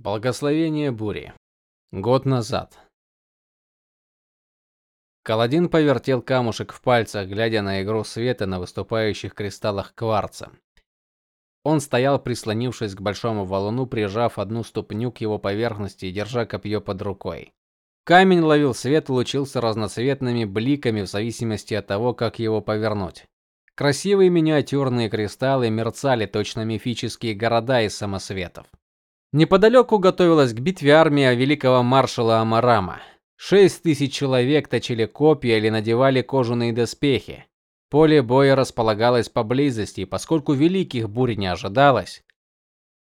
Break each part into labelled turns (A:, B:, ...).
A: Благословение бури. Год назад. Каладин повертел камушек в пальцах, глядя на игру света на выступающих кристаллах кварца. Он стоял, прислонившись к большому валуну, прижав одну ступню к его поверхности и держа копье под рукой. Камень ловил свет и лучился разноцветными бликами в зависимости от того, как его повернуть. Красивые миниатюрные кристаллы мерцали точно мифические города из самосветов. Неподалеку готовилась к битве армия великого маршала Амарама. Шесть тысяч человек точили копья или надевали кожаные доспехи. Поле боя располагалось поблизости, и поскольку великих бурь не ожидалось,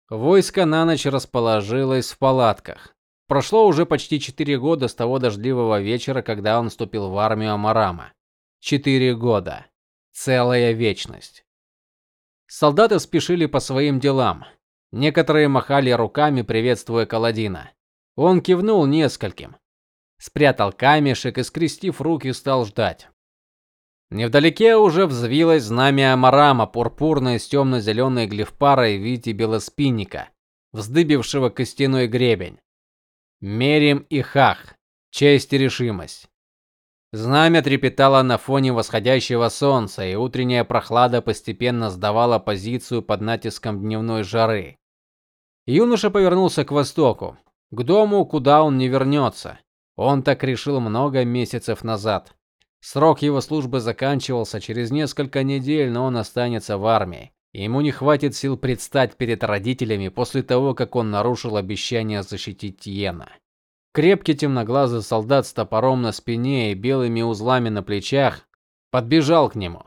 A: войско на ночь расположилось в палатках. Прошло уже почти четыре года с того дождливого вечера, когда он вступил в армию Амарама. Четыре года. Целая вечность. Солдаты спешили по своим делам. Некоторые махали руками, приветствуя Каладина. Он кивнул нескольким, спрятал камешек и скрестив руки стал ждать. Невдалеке уже взвилось знамя Амарама, пурпурное с темно зеленой глифпарой в виде белоспинника, вздыбившего костяной гребень. Мерим и Хах. Честь и решимость. Знамя трепетало на фоне восходящего солнца, и утренняя прохлада постепенно сдавала позицию под натиском дневной жары. Юноша повернулся к востоку, к дому, куда он не вернется. Он так решил много месяцев назад. Срок его службы заканчивался через несколько недель, но он останется в армии. Ему не хватит сил предстать перед родителями после того, как он нарушил обещание защитить Йена. Крепкий темноглазый солдат с топором на спине и белыми узлами на плечах подбежал к нему.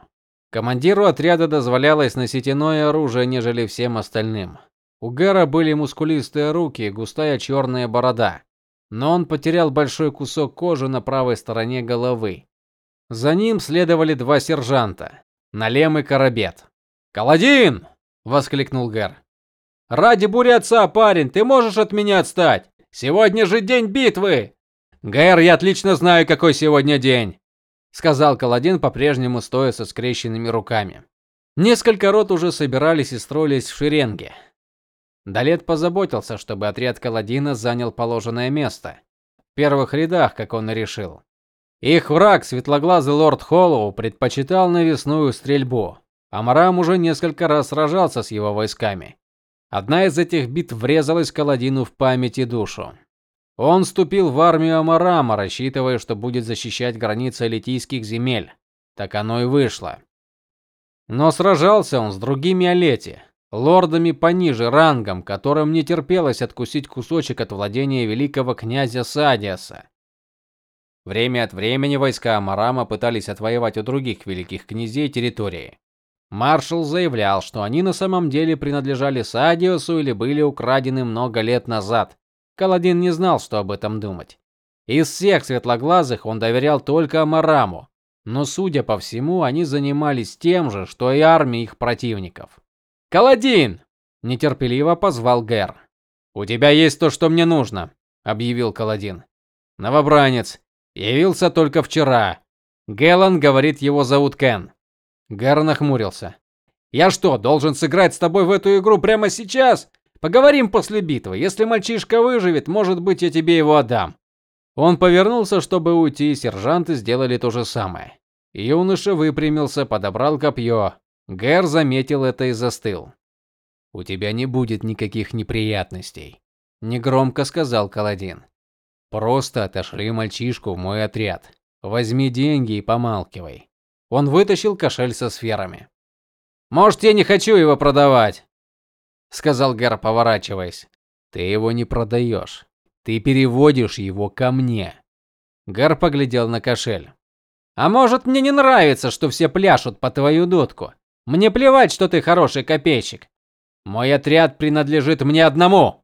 A: Командиру отряда дозволялось носить иное оружие, нежели всем остальным. У Гэра были мускулистые руки и густая черная борода, но он потерял большой кусок кожи на правой стороне головы. За ним следовали два сержанта, Налем и Карабет. "Каладин!" воскликнул Гэр. "Ради бури парень, ты можешь от меня отстать? Сегодня же день битвы. Гэр, я отлично знаю, какой сегодня день, сказал Каладин, по-прежнему стоя со скрещенными руками. Несколько рот уже собирались и строились в шеренге. Далет позаботился, чтобы отряд Каладина занял положенное место в первых рядах, как он и решил. Их враг, светлоглазый лорд Холлоу, предпочитал навесную стрельбу. Амарам уже несколько раз сражался с его войсками. Одна из этих битв врезалась Каладину в память и душу. Он вступил в армию Амарама, рассчитывая, что будет защищать границы литийских земель. Так оно и вышло. Но сражался он с другими Алети, лордами пониже рангом, которым не терпелось откусить кусочек от владения великого князя Садиаса. Время от времени войска Амарама пытались отвоевать у других великих князей территории. Маршал заявлял, что они на самом деле принадлежали Садиусу или были украдены много лет назад. Каладин не знал, что об этом думать. Из всех светлоглазых он доверял только Амараму, но судя по всему, они занимались тем же, что и армия их противников. "Каладин!" нетерпеливо позвал Гэр. "У тебя есть то, что мне нужно", объявил Каладин. "Новобранец явился только вчера. Гелан говорит, его зовут Кен. Гар нахмурился. Я что, должен сыграть с тобой в эту игру прямо сейчас? Поговорим после битвы. Если мальчишка выживет, может быть, я тебе его отдам. Он повернулся, чтобы уйти, и сержанты сделали то же самое. Юноша выпрямился, подобрал копье. Гэр заметил это и застыл. У тебя не будет никаких неприятностей, негромко сказал Каладин. Просто отошли мальчишку в мой отряд. Возьми деньги и помалкивай. Он вытащил кошель со сферами. Может, я не хочу его продавать, сказал Гэр, поворачиваясь. Ты его не продаешь. Ты переводишь его ко мне. Гэр поглядел на кошель. А может, мне не нравится, что все пляшут по твою дудку. Мне плевать, что ты хороший копейщик. Мой отряд принадлежит мне одному.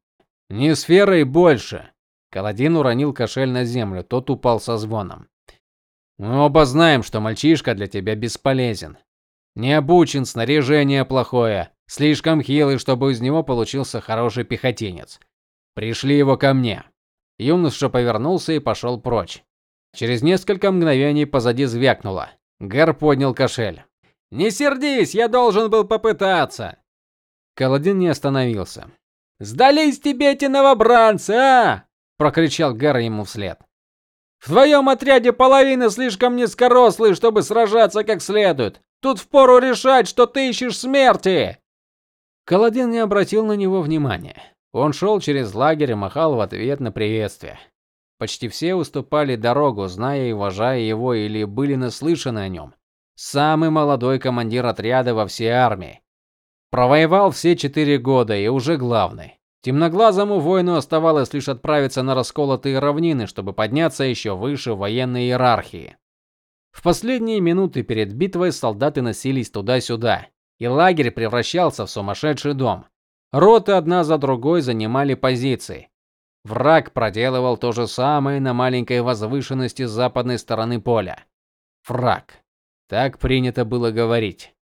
A: Не сферой больше. Каладин уронил кошель на землю, тот упал со звоном. Мы оба знаем, что мальчишка для тебя бесполезен. Не обучен, снаряжение плохое, слишком хилый, чтобы из него получился хороший пехотинец. Пришли его ко мне. Юноша повернулся и пошел прочь. Через несколько мгновений позади звякнуло. Гэр поднял кошель. Не сердись, я должен был попытаться. Каладин не остановился. Сдались тебе эти новобранцы, а? прокричал Гар ему вслед. В твоем отряде половина слишком низкорослые, чтобы сражаться как следует. Тут впору решать, что ты ищешь смерти. Каладин не обратил на него внимания. Он шел через лагерь и махал в ответ на приветствие. Почти все уступали дорогу, зная и уважая его или были наслышаны о нем. Самый молодой командир отряда во всей армии. Провоевал все четыре года и уже главный. Темноглазому воину оставалось лишь отправиться на расколотые равнины, чтобы подняться еще выше в военной иерархии. В последние минуты перед битвой солдаты носились туда-сюда, и лагерь превращался в сумасшедший дом. Роты одна за другой занимали позиции. Враг проделывал то же самое на маленькой возвышенности с западной стороны поля. Враг. Так принято было говорить.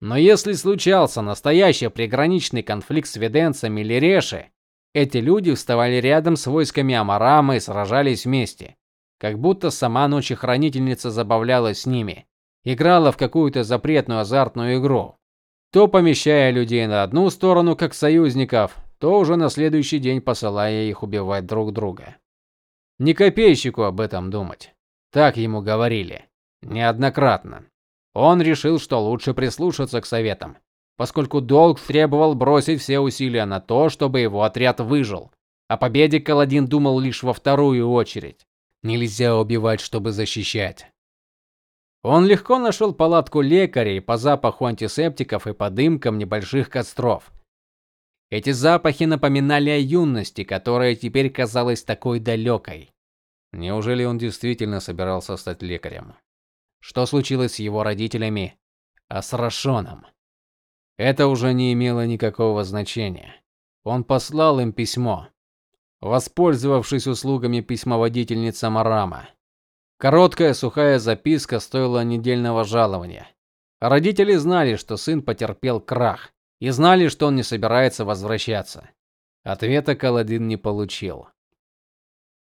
A: Но если случался настоящий приграничный конфликт с веденцами или реши, эти люди вставали рядом с войсками Амарама и сражались вместе, как будто сама ночехранительница забавлялась с ними, играла в какую-то запретную азартную игру, то помещая людей на одну сторону как союзников, то уже на следующий день посылая их убивать друг друга. Не копейщику об этом думать. Так ему говорили неоднократно. Он решил, что лучше прислушаться к советам, поскольку долг требовал бросить все усилия на то, чтобы его отряд выжил. О победе Каладин думал лишь во вторую очередь. Нельзя убивать, чтобы защищать. Он легко нашел палатку лекарей по запаху антисептиков и по дымкам небольших костров. Эти запахи напоминали о юности, которая теперь казалась такой далекой. Неужели он действительно собирался стать лекарем? Что случилось с его родителями, а с Рашоном? Это уже не имело никакого значения. Он послал им письмо, воспользовавшись услугами письмоводительницы Марама. Короткая сухая записка стоила недельного жалования. Родители знали, что сын потерпел крах, и знали, что он не собирается возвращаться. Ответа Каладин не получил.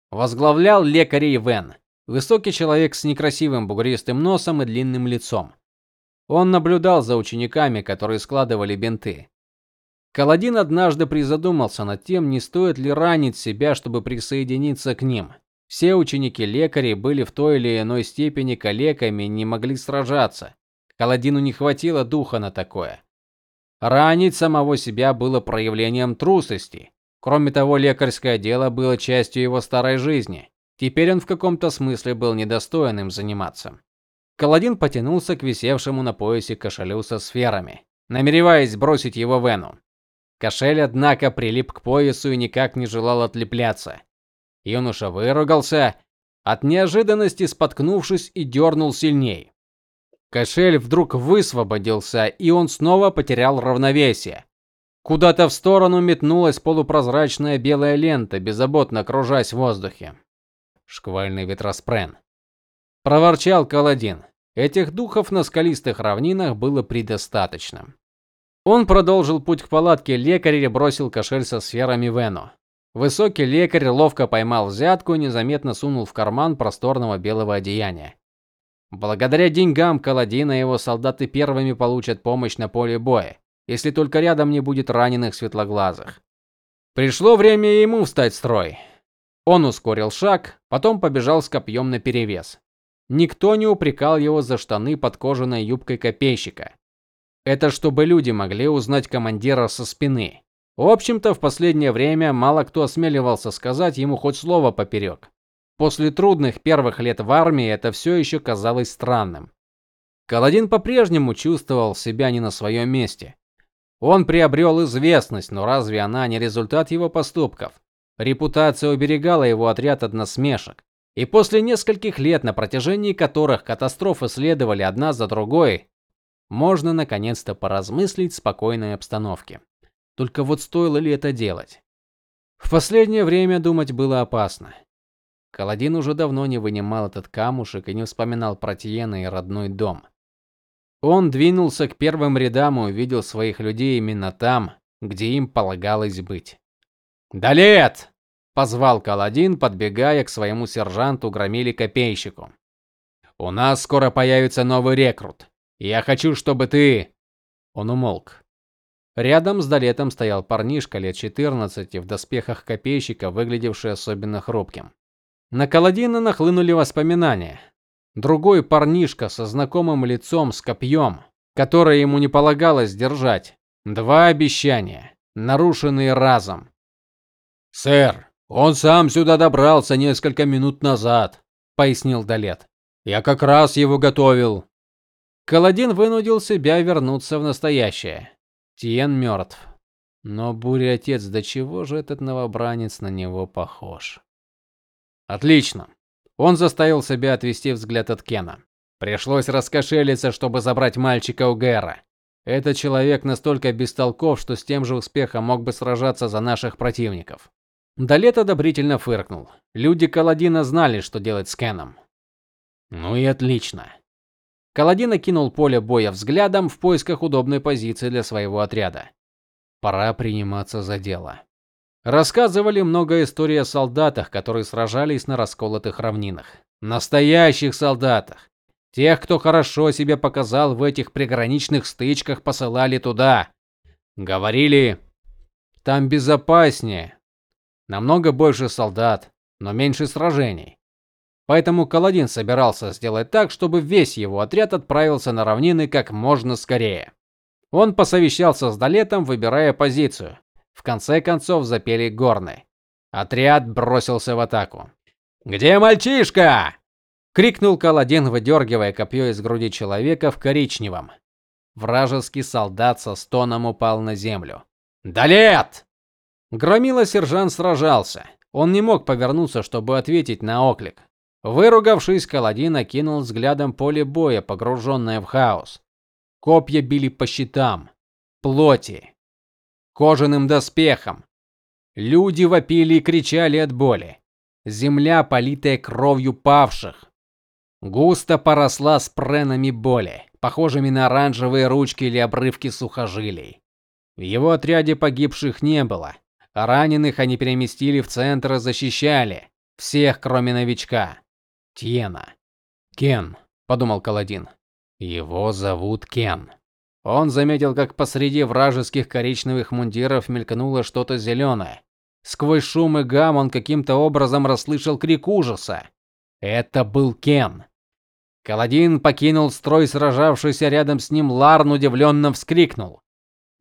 A: Возглавлял лекарей Вен, Высокий человек с некрасивым бугристым носом и длинным лицом. Он наблюдал за учениками, которые складывали бинты. Каладин однажды призадумался над тем, не стоит ли ранить себя, чтобы присоединиться к ним. Все ученики лекарей были в той или иной степени калеками и не могли сражаться. Каладину не хватило духа на такое. Ранить самого себя было проявлением трусости. Кроме того, лекарское дело было частью его старой жизни. Теперь он в каком-то смысле был недостоин им заниматься. Каладин потянулся к висевшему на поясе кошелю со сферами, намереваясь бросить его в Эну. Кошель, однако, прилип к поясу и никак не желал отлепляться. Юноша выругался, от неожиданности споткнувшись и дернул сильней. Кошель вдруг высвободился, и он снова потерял равновесие. Куда-то в сторону метнулась полупрозрачная белая лента, беззаботно кружась в воздухе шквальный ветроспрен. Проворчал Каладин. Этих духов на скалистых равнинах было предостаточно. Он продолжил путь к палатке лекаря и бросил кошель со сферами Вену. Высокий лекарь ловко поймал взятку и незаметно сунул в карман просторного белого одеяния. Благодаря деньгам Каладина его солдаты первыми получат помощь на поле боя, если только рядом не будет раненых светлоглазых. Пришло время ему встать в строй. Он ускорил шаг, потом побежал с копьем наперевес. Никто не упрекал его за штаны под кожаной юбкой копейщика. Это чтобы люди могли узнать командира со спины. В общем-то, в последнее время мало кто осмеливался сказать ему хоть слово поперек. После трудных первых лет в армии это все еще казалось странным. Каладин по-прежнему чувствовал себя не на своем месте. Он приобрел известность, но разве она не результат его поступков? Репутация уберегала его отряд от насмешек. И после нескольких лет, на протяжении которых катастрофы следовали одна за другой, можно наконец-то поразмыслить в спокойной обстановке. Только вот стоило ли это делать? В последнее время думать было опасно. Каладин уже давно не вынимал этот камушек и не вспоминал про Тиена и родной дом. Он двинулся к первым рядам и увидел своих людей именно там, где им полагалось быть. "Далет!" позвал Каладин, подбегая к своему сержанту громили копейщику. У нас скоро появится новый рекрут. Я хочу, чтобы ты Он умолк. Рядом с Далетом стоял парнишка лет 14 в доспехах копейщика, выглядевший особенно хрупким. На Каладина нахлынули воспоминания. Другой парнишка со знакомым лицом с копьем, которое ему не полагалось держать. Два обещания, нарушенные разом.
B: Сэр, он сам сюда добрался несколько минут назад, пояснил Далет. Я как раз его готовил.
A: Каладин вынудил себя вернуться в настоящее. Тиен мертв. Но буря отец, до чего же этот новобранец на него похож? Отлично. Он заставил себя отвести взгляд от Кена. Пришлось раскошелиться, чтобы забрать мальчика у Гэра. Этот человек настолько бестолков, что с тем же успехом мог бы сражаться за наших противников. Далет одобрительно фыркнул. Люди Каладина знали, что делать с Кеном. Ну и отлично. Каладин окинул поле боя взглядом в поисках удобной позиции для своего отряда. Пора приниматься за дело. Рассказывали много историй о солдатах, которые сражались на расколотых равнинах. Настоящих солдатах. Тех, кто хорошо себя показал в этих приграничных стычках, посылали туда. Говорили, там безопаснее. Намного больше солдат, но меньше сражений. Поэтому Каладин собирался сделать так, чтобы весь его отряд отправился на равнины как можно скорее. Он посовещался с Далетом, выбирая позицию. В конце концов запели горны. Отряд бросился в атаку. "Где мальчишка?" крикнул Каладин, выдергивая копье из груди человека в коричневом. Вражеский солдат со стоном упал на землю. "Далет!" Громила сержант сражался. Он не мог повернуться, чтобы ответить на оклик. Выругавшись, Каладин окинул взглядом поле боя, погруженное в хаос. Копья били по щитам, плоти, кожаным доспехам. Люди вопили и кричали от боли. Земля, политая кровью павших, густо поросла спренами боли, похожими на оранжевые ручки или обрывки сухожилий. В его отряде погибших не было, раненых они переместили в центр и защищали всех, кроме новичка. Тьена. Кен, подумал Каладин. Его зовут Кен. Он заметил, как посреди вражеских коричневых мундиров мелькнуло что-то зеленое. Сквозь шум и гам он каким-то образом расслышал крик ужаса. Это был Кен. Каладин покинул строй, сражавшийся рядом с ним Ларн удивленно вскрикнул.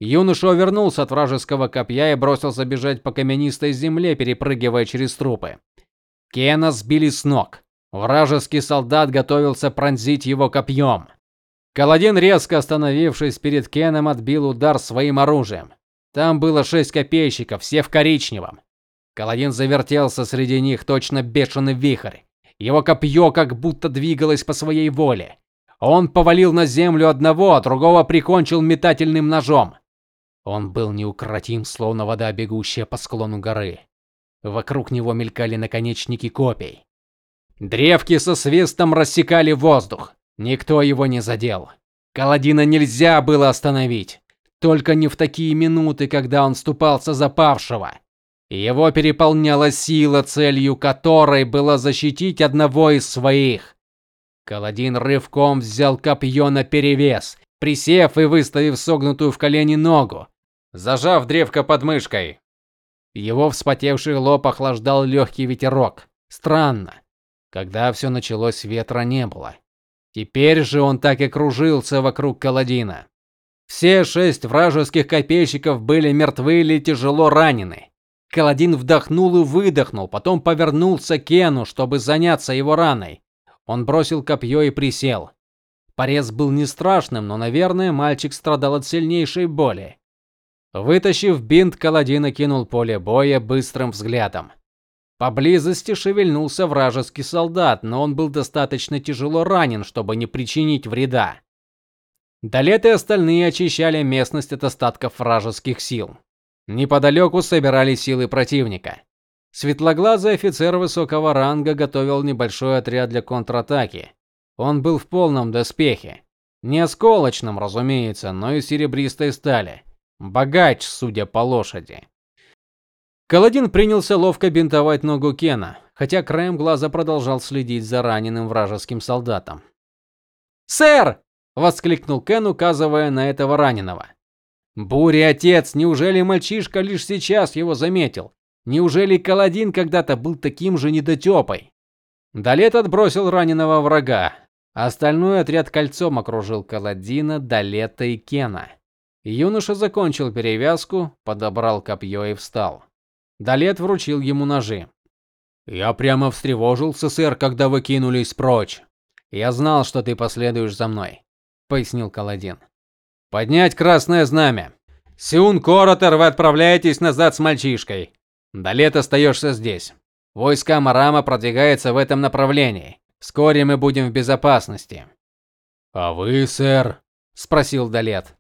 A: Юноша вернулся от вражеского копья и бросился бежать по каменистой земле, перепрыгивая через трупы. Кена сбили с ног. Вражеский солдат готовился пронзить его копьем. Каладин, резко остановившись перед Кеном, отбил удар своим оружием. Там было шесть копейщиков, все в коричневом. Каладин завертелся среди них точно бешеный вихрь. Его копье как будто двигалось по своей воле. Он повалил на землю одного, а другого прикончил метательным ножом. Он был неукротим, словно вода, бегущая по склону горы. Вокруг него мелькали наконечники копий. Древки со свистом рассекали воздух. Никто его не задел. Каладина нельзя было остановить, только не в такие минуты, когда он ступался за павшего. Его переполняла сила, целью которой было защитить одного из своих. Каладин рывком взял копье на перевес, присев и выставив согнутую в колени ногу, зажав древко под мышкой. Его вспотевший лоб охлаждал легкий ветерок. Странно. Когда все началось, ветра не было. Теперь же он так и кружился вокруг Каладина. Все шесть вражеских копейщиков были мертвы или тяжело ранены. Каладин вдохнул и выдохнул, потом повернулся к Кену, чтобы заняться его раной. Он бросил копье и присел. Порез был не страшным, но, наверное, мальчик страдал от сильнейшей боли. Вытащив бинт, Каладин окинул поле боя быстрым взглядом. Поблизости шевельнулся вражеский солдат, но он был достаточно тяжело ранен, чтобы не причинить вреда. Далет и остальные очищали местность от остатков вражеских сил. Неподалеку собирали силы противника. Светлоглазый офицер высокого ранга готовил небольшой отряд для контратаки. Он был в полном доспехе, не осколочном, разумеется, но и серебристой стали. Богач, судя по лошади. Каладин принялся ловко бинтовать ногу Кена, хотя краем глаза продолжал следить за раненым вражеским солдатом. "Сэр!" воскликнул Кен, указывая на этого раненого. Буря, отец, неужели мальчишка лишь сейчас его заметил? Неужели Каладин когда-то был таким же недотепой? Далет отбросил раненого врага. Остальной отряд кольцом окружил Каладина, Далета и Кена. Юноша закончил перевязку, подобрал копье и встал. Далет вручил ему ножи.
B: Я прямо встревожился, сэр, когда вы кинулись прочь.
A: Я знал, что ты последуешь за мной, пояснил Каладин. Поднять красное знамя. Сиун Коротер, вы отправляетесь назад с мальчишкой. До лета остаешься здесь. Войска Марама продвигаются в этом направлении. Вскоре мы будем в безопасности.
B: А вы, сэр?
A: спросил Далет.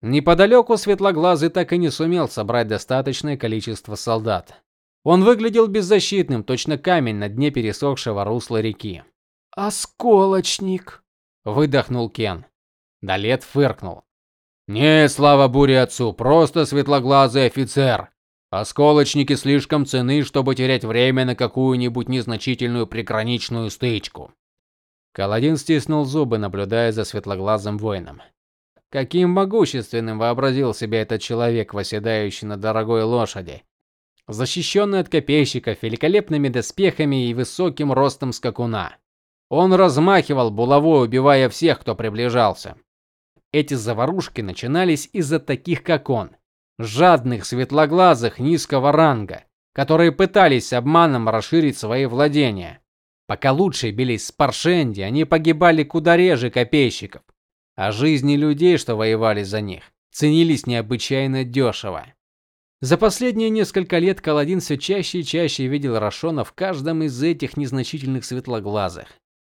A: Неподалеку Светлоглазый так и не сумел собрать достаточное количество солдат. Он выглядел беззащитным, точно камень на дне пересохшего русла реки.
C: Осколочник,
A: выдохнул Кен. Далет фыркнул.
B: Не, слава буре отцу, просто светлоглазый офицер. Осколочники слишком ценны, чтобы терять время на какую-нибудь незначительную приграничную стычку.
A: Каладин стиснул зубы, наблюдая за светлоглазым воином. Каким могущественным вообразил себя этот человек, восседающий на дорогой лошади, защищенный от копейщиков великолепными доспехами и высоким ростом скакуна. Он размахивал булавой, убивая всех, кто приближался. Эти заварушки начинались из-за таких, как он, жадных, светлоглазых, низкого ранга, которые пытались обманом расширить свои владения. Пока лучшие бились с Паршенди, они погибали куда реже копейщиков, а жизни людей, что воевали за них, ценились необычайно дешево. За последние несколько лет Каладин все чаще и чаще видел Рашона в каждом из этих незначительных светлоглазых.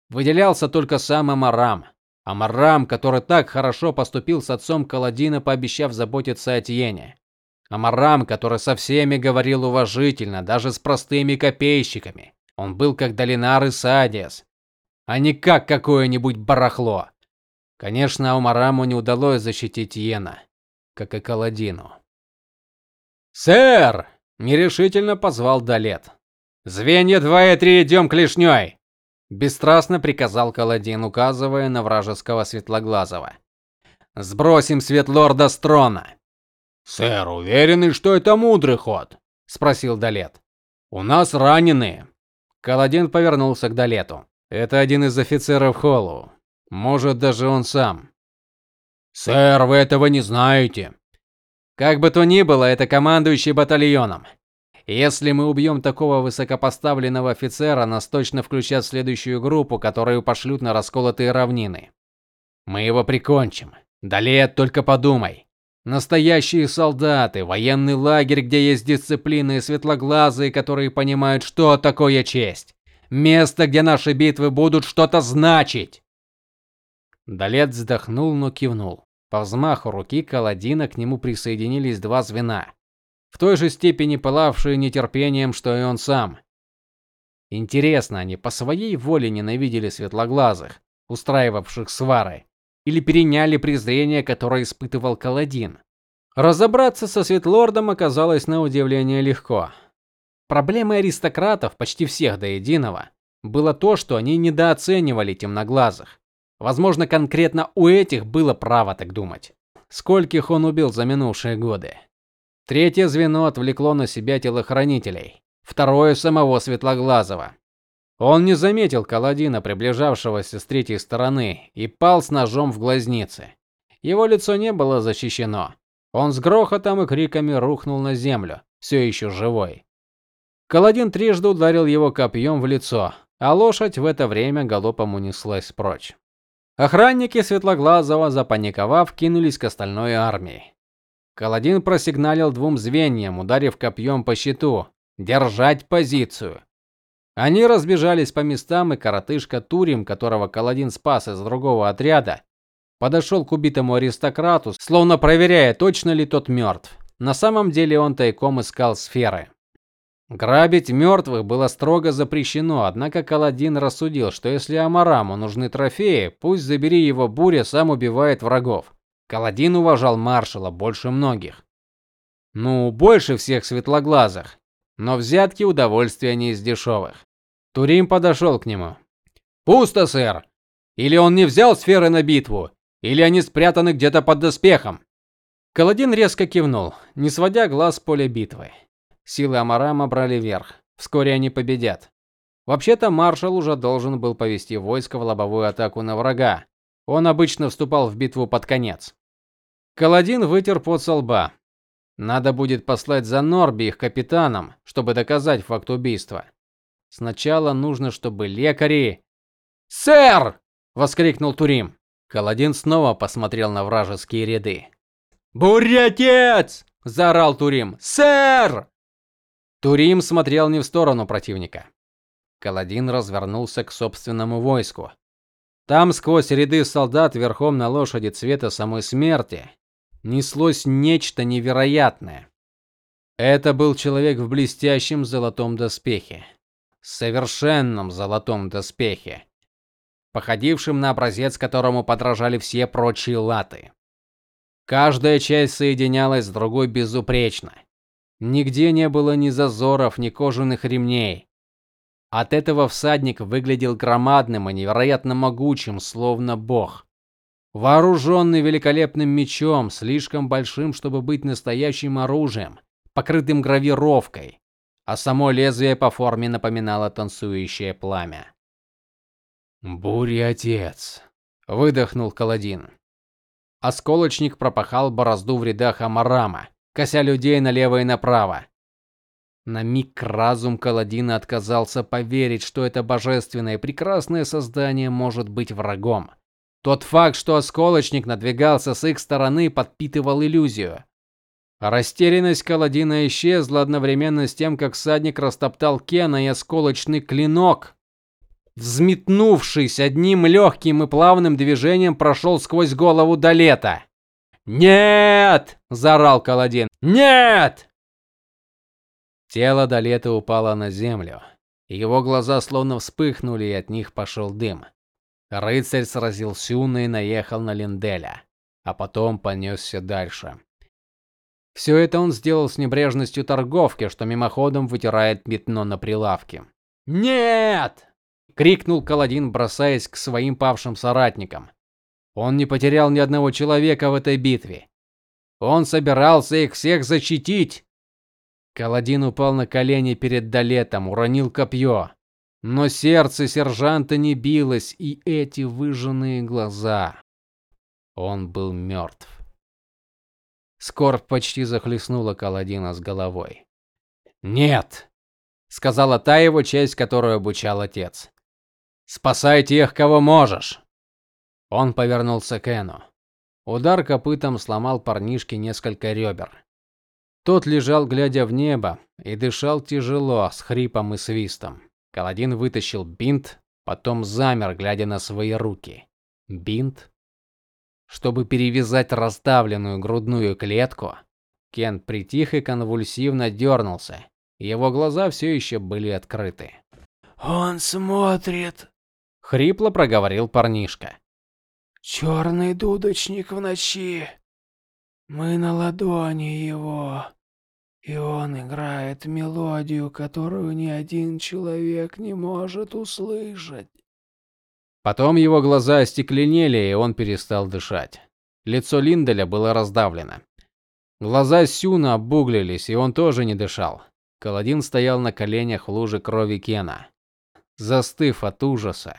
A: Выделялся только сам Амарам, Амарам, который так хорошо поступил с отцом Каладина, пообещав заботиться о Тиене. Амарам, который со всеми говорил уважительно, даже с простыми копейщиками. Он был как Долинар и Садиас, а не как какое-нибудь барахло. Конечно, Амараму не удалось защитить Йена, как и Каладину. "Сэр!" нерешительно позвал Далет. "Звенья 2 и 3 идем клешней!» Бесстрастно приказал Каладин, указывая на вражеского светлоглазого. Сбросим светлорда с трона.
B: Сэр, уверены, что это мудрый ход? спросил Далет. У нас раненые.
A: Каладин повернулся к Далету. Это один из офицеров Холлу. Может, даже он сам.
B: Сэр, вы этого не знаете.
A: Как бы то ни было, это командующий батальоном. Если мы убьем такого высокопоставленного офицера, нас точно включат в следующую группу, которую пошлют на расколотые равнины. Мы его прикончим. Далее только подумай. Настоящие солдаты, военный лагерь, где есть дисциплина и светлоглазые, которые понимают, что такое честь. Место, где наши битвы будут что-то значить. Далет вздохнул, но кивнул. По взмаху руки Каладина к нему присоединились два звена в той же степени пылавшие нетерпением, что и он сам. Интересно, они по своей воле ненавидели светлоглазых, устраивавших свары, или переняли презрение, которое испытывал Каладин. Разобраться со Светлордом оказалось на удивление легко. Проблемой аристократов, почти всех до единого, было то, что они недооценивали темноглазых. Возможно, конкретно у этих было право так думать. Скольких он убил за минувшие годы? Третье звено отвлекло на себя телохранителей, второе самого Светлоглазого. Он не заметил Каладина, приближавшегося с третьей стороны, и пал с ножом в глазнице. Его лицо не было защищено. Он с грохотом и криками рухнул на землю, все еще живой. Каладин трижды ударил его копьем в лицо, а лошадь в это время галопом унеслась прочь. Охранники Светлоглазого, запаниковав, кинулись к остальной армии. Каладин просигналил двум звеньям, ударив копьем по щиту: "Держать позицию". Они разбежались по местам, и коротышка Турим, которого Каладин спас из другого отряда, подошел к убитому аристократу, словно проверяя, точно ли тот мертв. На самом деле он тайком искал сферы. Грабить мертвых было строго запрещено, однако Каладин рассудил, что если Амараму нужны трофеи, пусть забери его буря, сам убивает врагов. Каладин уважал маршала больше многих. Ну, больше всех светлоглазых. Но взятки удовольствия не из дешевых. Турим подошел к нему. "Пусто, сэр. Или он не взял сферы на битву, или они спрятаны где-то под доспехом". Каладин резко кивнул, не сводя глаз с поля битвы. Силы Амарама брали верх. Вскоре они победят. Вообще-то маршал уже должен был повести войско в лобовую атаку на врага. Он обычно вступал в битву под конец. Каладин вытер пот со лба. Надо будет послать за Норби их капитаном, чтобы доказать факт убийства. Сначала нужно, чтобы лекари "Сэр!" воскликнул Турим. Каладин снова посмотрел на вражеские ряды. "Бурятец!" заорал Турим. "Сэр!" Турим смотрел не в сторону противника. Каладин развернулся к собственному войску. Там сквозь ряды солдат верхом на лошади цвета самой смерти неслось нечто невероятное. Это был человек в блестящем золотом доспехе, совершенном золотом доспехе, походившем на образец, которому подражали все прочие латы. Каждая часть соединялась с другой безупречно. Нигде не было ни зазоров, ни кожаных ремней. От этого всадник выглядел громадным и невероятно могучим, словно бог. Вооруженный великолепным мечом, слишком большим, чтобы быть настоящим оружием, покрытым гравировкой, а само лезвие по форме напоминало танцующее пламя. "Буря отец", выдохнул Каладин. Осколочник пропахал борозду в рядах Амарама, кося людей налево и направо. На миг разум Каладина отказался поверить, что это божественное прекрасное создание может быть врагом. Тот факт, что осколочник надвигался с их стороны, подпитывал иллюзию. Растерянность Каладина исчезла одновременно с тем, как всадник растоптал Кена и осколочный клинок, взметнувшись одним легким и плавным движением, прошел сквозь голову Далета. "Нет!" заорал Каладин. "Нет!" Тело Далета упало на землю. Его глаза словно вспыхнули, и от них пошел дым. Рыцарь сразил Сюна и наехал на Линделя, а потом понесся дальше. Все это он сделал с небрежностью торговки, что мимоходом вытирает пятно на прилавке. "Нет!" крикнул Каладин, бросаясь к своим павшим соратникам. Он не потерял ни одного человека в этой битве. Он собирался их всех защитить. Каладин упал на колени перед Далетом, уронил копье. Но сердце сержанта не билось, и эти выжженные глаза. Он был мертв. Скорбь почти захлестнула Каладина с головой. "Нет", сказала та его часть, которую обучал отец. "Спасай тех, кого можешь". Он повернулся к Эну. Удар копытом сломал парнишке несколько ребер. Тот лежал, глядя в небо, и дышал тяжело, с хрипом и свистом. Каладин вытащил бинт, потом замер, глядя на свои руки. Бинт, чтобы перевязать раздавленную грудную клетку. Кен притих и конвульсивно дернулся. Его глаза все еще были открыты.
C: Он смотрит,
A: хрипло проговорил парнишка.
C: Черный дудочник в ночи. Мы на ладони его. И он играет мелодию, которую ни один человек не может услышать.
A: Потом его глаза остекленели, и он перестал дышать. Лицо Линделя было раздавлено. Глаза Сюна обуглились, и он тоже не дышал. Каладин стоял на коленях в луже крови Кена, застыв от ужаса.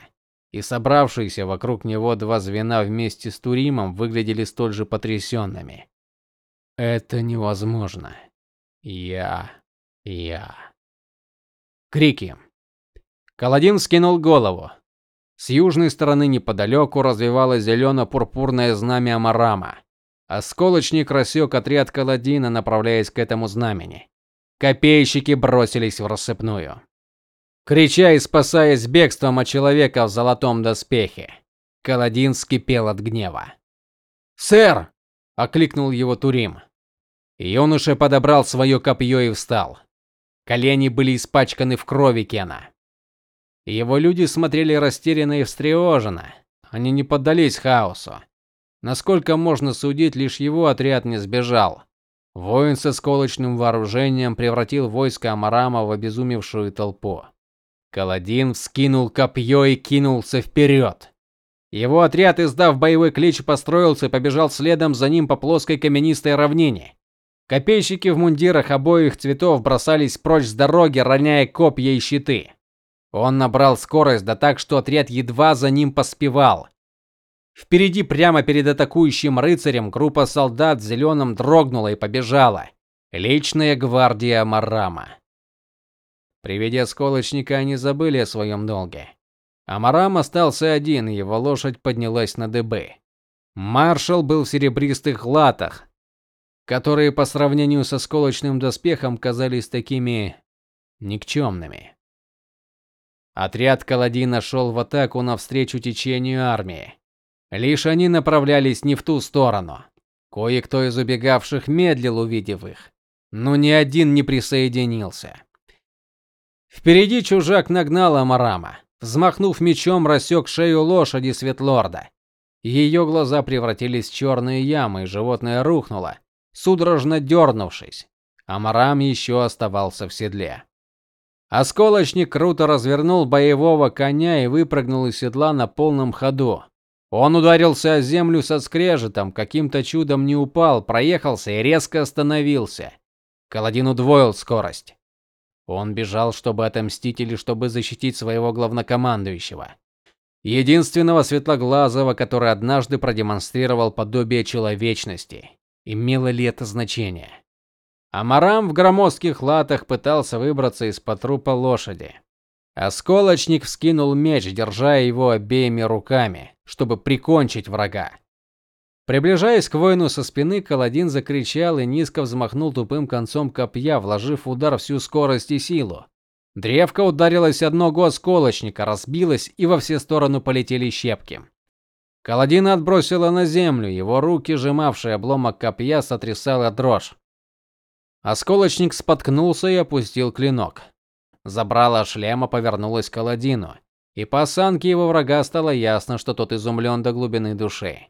A: И собравшиеся вокруг него два звена вместе с Туримом выглядели столь же потрясенными. Это невозможно. Я. Я. Крики. Каладин скинул голову. С южной стороны неподалеку развивалось зелено-пурпурное знамя Амарама. Осколочник рассек отряд Каладина, направляясь к этому знамени. Копейщики бросились в рассыпную, крича и спасаясь бегством от человека в золотом доспехе. Каладин вскипел от гнева. "Сэр!" окликнул его Турим. Юноша подобрал свое копье и встал. Колени были испачканы в крови Кена. Его люди смотрели растерянно и встревоженно. Они не поддались хаосу. Насколько можно судить, лишь его отряд не сбежал. Воин со сколочным вооружением превратил войско Амарама в обезумевшую толпу. Каладин вскинул копье и кинулся вперед. Его отряд, издав боевой клич, построился и побежал следом за ним по плоской каменистой равнине. Копейщики в мундирах обоих цветов бросались прочь с дороги, роняя копья и щиты. Он набрал скорость, да так, что отряд едва за ним поспевал. Впереди, прямо перед атакующим рыцарем, группа солдат в зеленом дрогнула и побежала. Личная гвардия Марама. При виде осколочника они забыли о своем долге. Амарам остался один, его лошадь поднялась на дыбы. Маршал был в серебристых латах, которые по сравнению со сколочным доспехом казались такими никчемными. Отряд Каладина шел в атаку навстречу течению армии. Лишь они направлялись не в ту сторону. Кое-кто из убегавших медлил, увидев их, но ни один не присоединился. Впереди чужак нагнал Амарама. Взмахнув мечом, рассек шею лошади Светлорда. Ее глаза превратились в черные ямы, животное рухнуло, судорожно дернувшись. Амарам еще оставался в седле. Осколочник круто развернул боевого коня и выпрыгнул из седла на полном ходу. Он ударился о землю со скрежетом, каким-то чудом не упал, проехался и резко остановился. Каладин удвоил скорость. Он бежал, чтобы отомстить или чтобы защитить своего главнокомандующего. Единственного светлоглазого, который однажды продемонстрировал подобие человечности. Имело ли это значение? Амарам в громоздких латах пытался выбраться из-под трупа лошади. Осколочник вскинул меч, держа его обеими руками, чтобы прикончить врага. Приближаясь к воину со спины, Каладин закричал и низко взмахнул тупым концом копья, вложив в удар всю скорость и силу. Древко ударилось о ногу осколочника, разбилось, и во все стороны полетели щепки. Каладина отбросило на землю, его руки, сжимавшие обломок копья, сотрясала дрожь. Осколочник споткнулся и опустил клинок. Забрало шлема повернулось к Каладину, и по осанке его врага стало ясно, что тот изумлен до глубины души.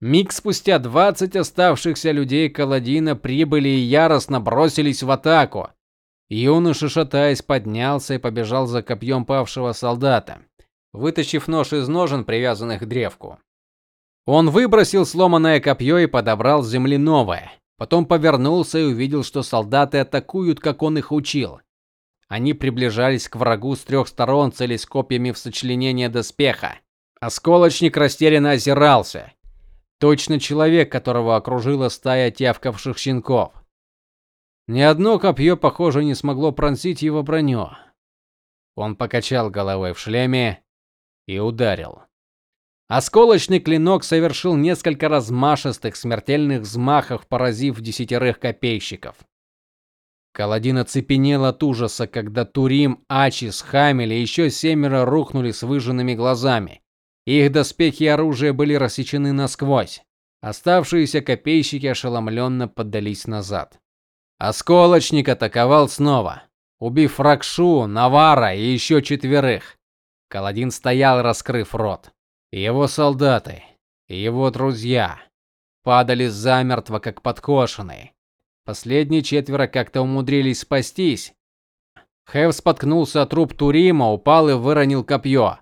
A: Миг спустя 20 оставшихся людей Каладина прибыли и яростно бросились в атаку. Юноша, шатаясь, поднялся и побежал за копьем павшего солдата, вытащив нож из ножен, привязанных к древку. Он выбросил сломанное копье и подобрал с земли новое. Потом повернулся и увидел, что солдаты атакуют, как он их учил. Они приближались к врагу с трех сторон, целясь копьями в сочленение доспеха. Осколочник растерянно озирался. Точно человек, которого окружила стая тявкавших щенков. Ни одно копье, похоже, не смогло пронзить его броню. Он покачал головой в шлеме и ударил. Осколочный клинок совершил несколько размашистых смертельных взмахов, поразив десятерых копейщиков. Каладин оцепенел от ужаса, когда Турим, Ачис, Хамель и еще семеро рухнули с выжженными глазами. Их доспехи и оружие были рассечены насквозь. Оставшиеся копейщики ошеломленно поддались назад. Осколочник атаковал снова, убив Ракшу, Навара и еще четверых. Каладин стоял, раскрыв рот. Его солдаты, его друзья падали замертво, как подкошенные. Последние четверо как-то умудрились спастись. Хэв споткнулся о труп Турима, упал и выронил копье.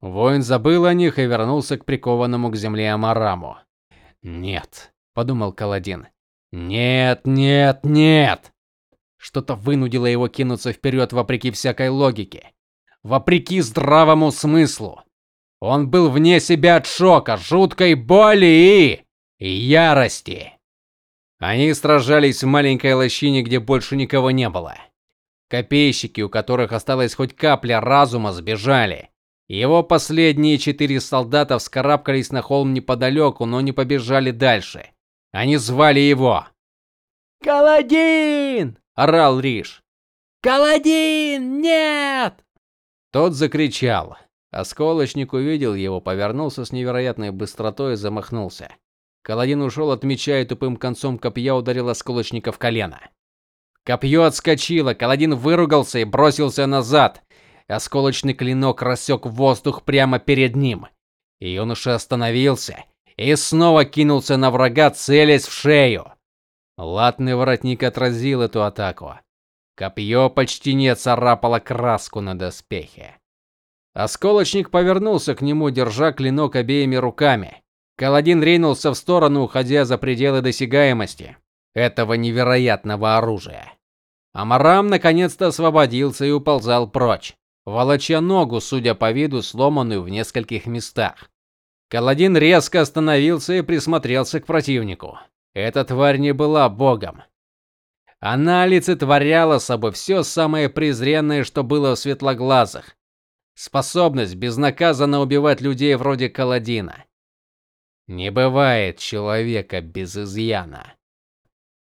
A: Воин забыл о них и вернулся к прикованному к земле Амараму. "Нет", подумал Каладин. "Нет, нет, нет". Что-то вынудило его кинуться вперед вопреки всякой логике, вопреки здравому смыслу. Он был вне себя от шока, жуткой боли и ярости. Они сражались в маленькой лощине, где больше никого не было. Копейщики, у которых осталась хоть капля разума, сбежали. Его последние четыре солдата вскарабкались на холм неподалеку, но не побежали дальше. Они звали его. "Каладин!" орал Риш. "Каладин, нет!" Тот закричал. Осколочник увидел его, повернулся с невероятной быстротой и замахнулся. Каладин ушел от меча и тупым концом копья ударил осколочника в колено. Копье отскочило, Каладин выругался и бросился назад. Осколочный клинок рассек воздух прямо перед ним. И юноша остановился и снова кинулся на врага, целясь в шею. Латный воротник отразил эту атаку. Копье почти не царапало краску на доспехе. Осколочник повернулся к нему, держа клинок обеими руками. Каладин ринулся в сторону, уходя за пределы досягаемости этого невероятного оружия. Амарам наконец-то освободился и уползал прочь, волоча ногу, судя по виду, сломанную в нескольких местах. Каладин резко остановился и присмотрелся к противнику. Эта тварь не была богом. Она олицетворяла собой все самое презренное, что было в светлоглазых. Способность безнаказанно убивать людей вроде Каладина. Не бывает человека без изъяна.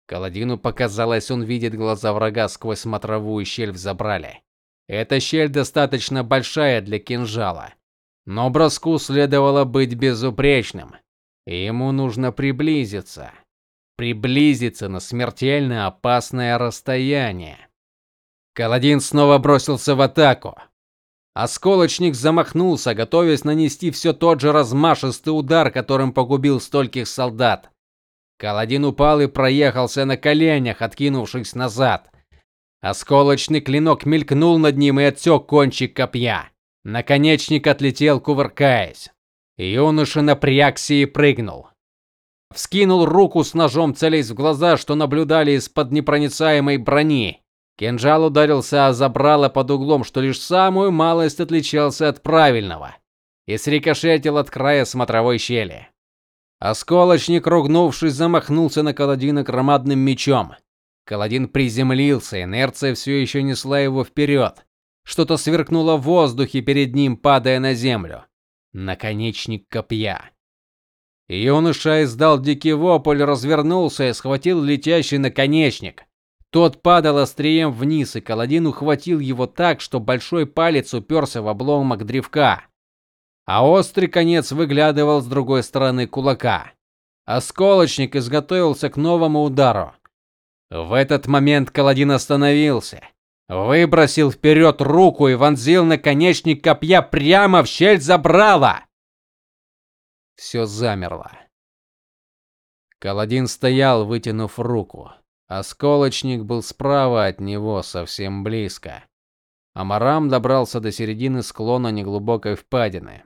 A: Каладину показалось, он видит глаза врага сквозь смотровую щель в забрале. Эта щель достаточно большая для кинжала, но броску следовало быть безупречным. Ему нужно приблизиться. Приблизиться на смертельно опасное расстояние. Каладин снова бросился в атаку. Осколочник замахнулся, готовясь нанести все тот же размашистый удар, которым погубил стольких солдат. Каладин упал и проехался на коленях, откинувшись назад. Осколочный клинок мелькнул над ним и отсек кончик копья. Наконечник отлетел, кувыркаясь. Юноша напрягся и прыгнул. Вскинул руку с ножом, целясь в глаза, что наблюдали из-под непроницаемой брони. Кинжал ударился о забрало под углом, что лишь самую малость отличался от правильного, и срикошетил от края смотровой щели. Осколочник, ругнувшись, замахнулся на Каладина громадным мечом. Каладин приземлился, инерция все еще несла его вперед. Что-то сверкнуло в воздухе перед ним, падая на землю. Наконечник копья. Юноша издал дикий вопль, развернулся и схватил летящий наконечник. Тот падал острием вниз, и Каладин ухватил его так, что большой палец уперся в обломок древка а острый конец выглядывал с другой стороны кулака. Осколочник изготовился к новому удару. В этот момент Каладин остановился, выбросил вперед руку и вонзил наконечник копья прямо в щель забрала. Все замерло. Каладин стоял, вытянув руку. Осколочник был справа от него, совсем близко. Амарам добрался до середины склона неглубокой впадины.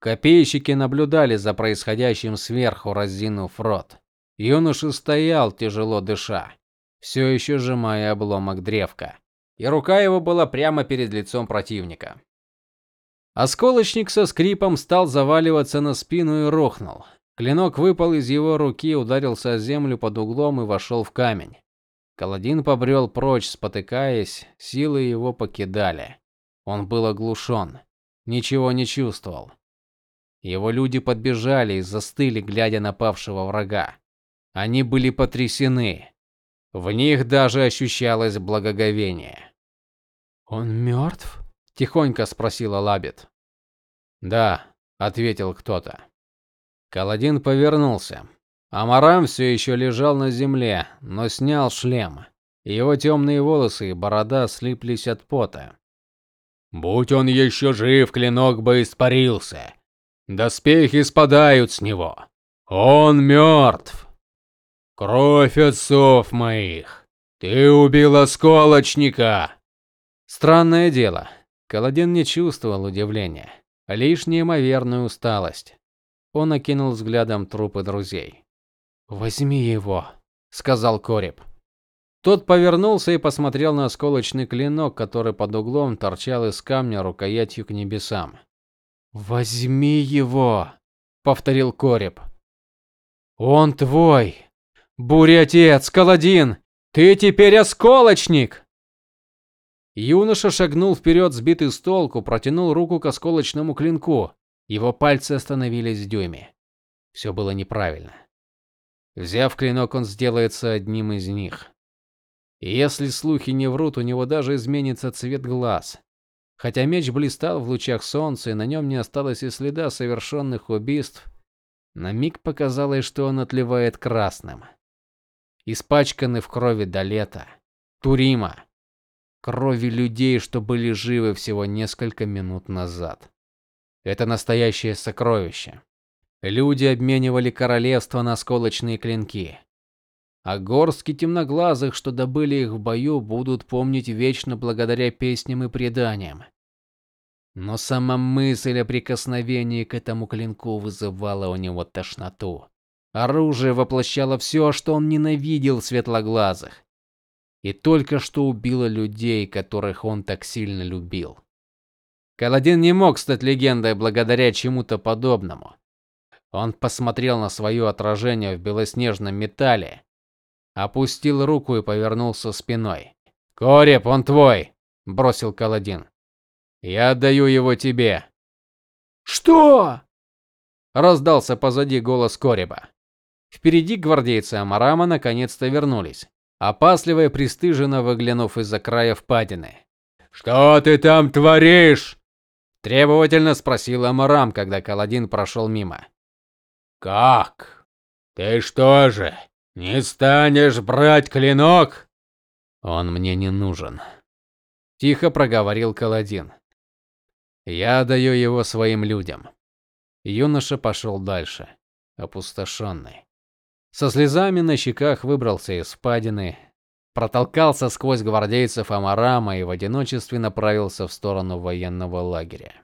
A: Копейщики наблюдали за происходящим сверху, разинув рот. Юноша стоял, тяжело дыша, все еще сжимая обломок древка, и рука его была прямо перед лицом противника. Осколочник со скрипом стал заваливаться на спину и рухнул. Клинок выпал из его руки, ударился о землю под углом и вошел в камень. Каладин побрел прочь, спотыкаясь, силы его покидали. Он был оглушен, ничего не чувствовал. Его люди подбежали и застыли, глядя на павшего врага. Они были потрясены. В них даже ощущалось благоговение.
C: Он мертв?»
A: – тихонько спросила Лабит. "Да", ответил кто-то. Каладин повернулся. Амарам все еще лежал на земле, но снял шлем. Его темные волосы и борода слиплись от пота.
B: Будь он еще жив, клинок бы испарился. Доспехи спадают с него. Он мертв. Кровь отцов моих. Ты убил осколочника.
A: Странное дело. Каладин не чувствовал удивления, лишь неимоверную усталость. Он окинул взглядом трупы друзей.
C: "Возьми его",
A: сказал Кореп. Тот повернулся и посмотрел на осколочный клинок, который под углом торчал из камня рукоятью к небесам.
C: Возьми его, повторил Кореп. Он твой. Буря-отец, Каладин, ты теперь осколочник.
A: Юноша шагнул вперед, сбитый с толку, протянул руку к осколочному клинку. Его пальцы остановились в дюйме. Все было неправильно. Взяв клинок, он сделается одним из них. И если слухи не врут, у него даже изменится цвет глаз. Хотя меч блистал в лучах солнца, и на нем не осталось и следа совершенных убийств, на миг показалось, что он отливает красным. Испачканный в крови до лета, Турима, крови людей, что были живы всего несколько минут назад. Это настоящее сокровище. Люди обменивали королевство на осколочные клинки. А горстки темноглазых, что добыли их в бою, будут помнить вечно благодаря песням и преданиям. но сама мысль о прикосновении к этому клинку вызывала у него тошноту. Оружие воплощало все, что он ненавидел в светлоглазых. И только что убило людей, которых он так сильно любил. Каладин не мог стать легендой благодаря чему-то подобному. Он посмотрел на свое отражение в белоснежном металле, опустил руку и повернулся спиной. "Кореп, он твой", бросил Каладин. "Я отдаю его тебе".
C: "Что?"
A: раздался позади голос Кореба. Впереди гвардейцы Амарама наконец-то вернулись, опасливо и пристыженно выглянув из-за края впадины.
B: "Что ты там творишь?"
A: требовательно спросил Амарам, когда Каладин прошел мимо.
B: Как? Ты что же, не станешь брать клинок?
A: Он мне не нужен, тихо проговорил Каладин. Я даю его своим людям. Юноша пошел дальше, опустошенный. Со слезами на щеках выбрался из спадины, протолкался сквозь гвардейцев Амарама и в одиночестве направился в сторону военного лагеря.